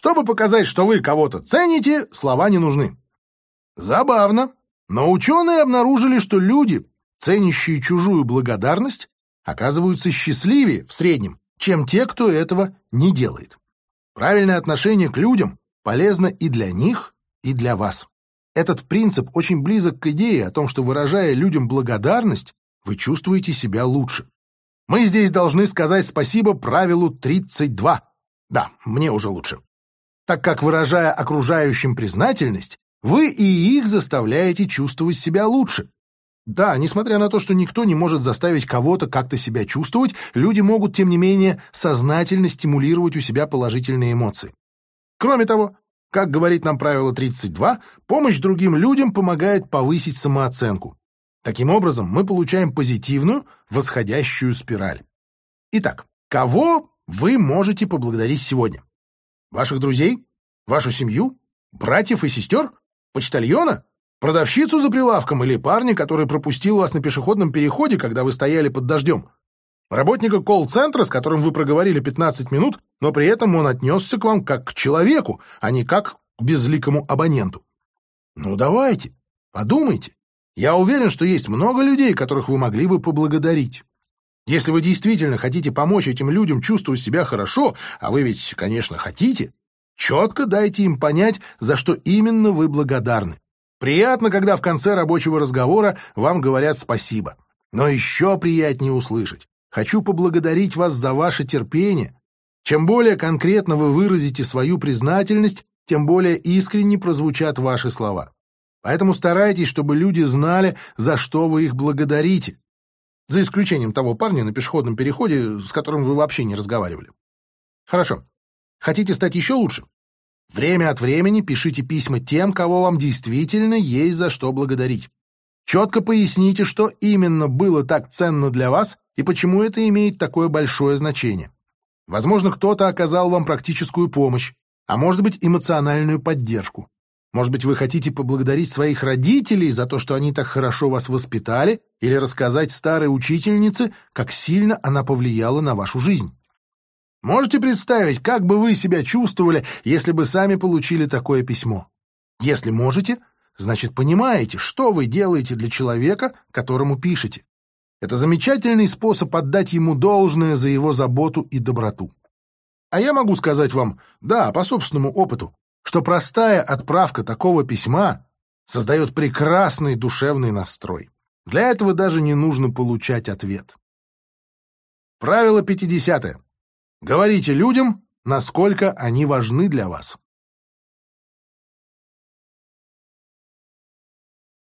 Чтобы показать, что вы кого-то цените, слова не нужны. Забавно, но ученые обнаружили, что люди, ценящие чужую благодарность, оказываются счастливее в среднем, чем те, кто этого не делает. Правильное отношение к людям полезно и для них, и для вас. Этот принцип очень близок к идее о том, что, выражая людям благодарность, вы чувствуете себя лучше. Мы здесь должны сказать спасибо правилу 32. Да, мне уже лучше. Так как, выражая окружающим признательность, вы и их заставляете чувствовать себя лучше. Да, несмотря на то, что никто не может заставить кого-то как-то себя чувствовать, люди могут, тем не менее, сознательно стимулировать у себя положительные эмоции. Кроме того, как говорит нам правило 32, помощь другим людям помогает повысить самооценку. Таким образом, мы получаем позитивную, восходящую спираль. Итак, кого вы можете поблагодарить сегодня? Ваших друзей? Вашу семью? Братьев и сестер? Почтальона? Продавщицу за прилавком или парня, который пропустил вас на пешеходном переходе, когда вы стояли под дождем? Работника колл-центра, с которым вы проговорили 15 минут, но при этом он отнесся к вам как к человеку, а не как к безликому абоненту. Ну давайте, подумайте. Я уверен, что есть много людей, которых вы могли бы поблагодарить. Если вы действительно хотите помочь этим людям чувствовать себя хорошо, а вы ведь, конечно, хотите, четко дайте им понять, за что именно вы благодарны. Приятно, когда в конце рабочего разговора вам говорят спасибо. Но еще приятнее услышать. Хочу поблагодарить вас за ваше терпение. Чем более конкретно вы выразите свою признательность, тем более искренне прозвучат ваши слова. Поэтому старайтесь, чтобы люди знали, за что вы их благодарите. За исключением того парня на пешеходном переходе, с которым вы вообще не разговаривали. Хорошо. Хотите стать еще лучше? Время от времени пишите письма тем, кого вам действительно есть за что благодарить. Четко поясните, что именно было так ценно для вас и почему это имеет такое большое значение. Возможно, кто-то оказал вам практическую помощь, а может быть эмоциональную поддержку. Может быть, вы хотите поблагодарить своих родителей за то, что они так хорошо вас воспитали, или рассказать старой учительнице, как сильно она повлияла на вашу жизнь. Можете представить, как бы вы себя чувствовали, если бы сами получили такое письмо? Если можете, значит понимаете, что вы делаете для человека, которому пишете. Это замечательный способ отдать ему должное за его заботу и доброту. А я могу сказать вам, да, по собственному опыту, что простая отправка такого письма создает прекрасный душевный настрой. Для этого даже не нужно получать ответ. Правило 50. Говорите людям, насколько они важны для вас.